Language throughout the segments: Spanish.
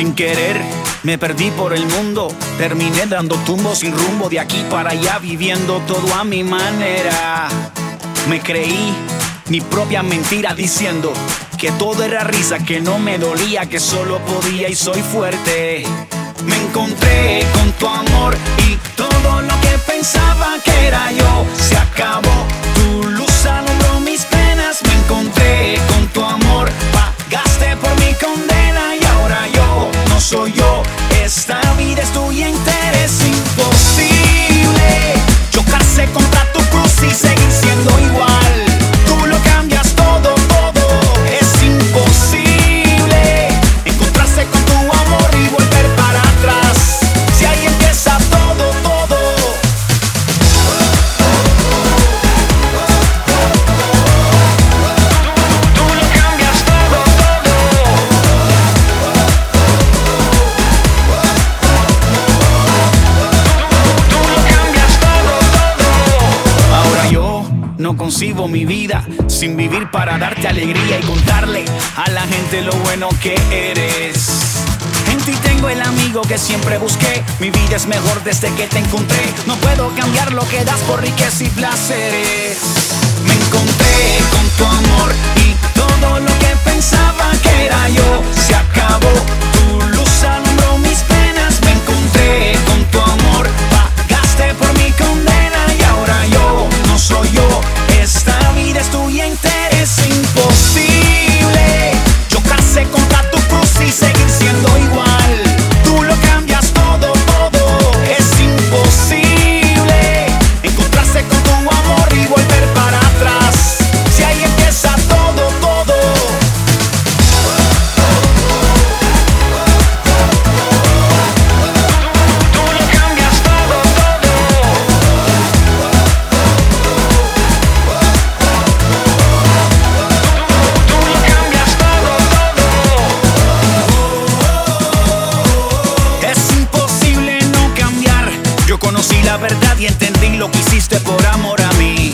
Sin querer, me perdí por el mundo. Terminé dando tumbos sin rumbo de aquí para allá, viviendo todo a mi manera. Me creí mi propia mentira diciendo que todo era risa, que no me dolía, que solo podía y soy fuerte. Me encontré con tu amor no concibo mi vida sin vivir para darte alegría y contarle a la gente lo bueno que eres. En ti tengo el amigo que siempre busqué. Mi vida es mejor desde que te encontré. No puedo cambiar lo que das por riqueza y placeres. Me encontré con Esta vida es tuya entera. Es imposible la verdad y entendí lo que hiciste por amor a mí.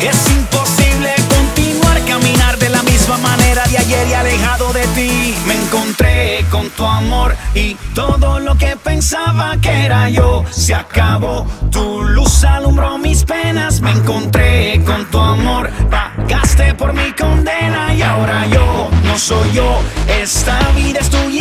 Es imposible continuar caminar de la misma manera de ayer y alejado de ti. Me encontré con tu amor y todo lo que pensaba que era yo se acabó. Tu luz alumbró mis penas. Me encontré con tu amor. Pagaste por mi condena y ahora yo no soy yo. Esta vida es tuya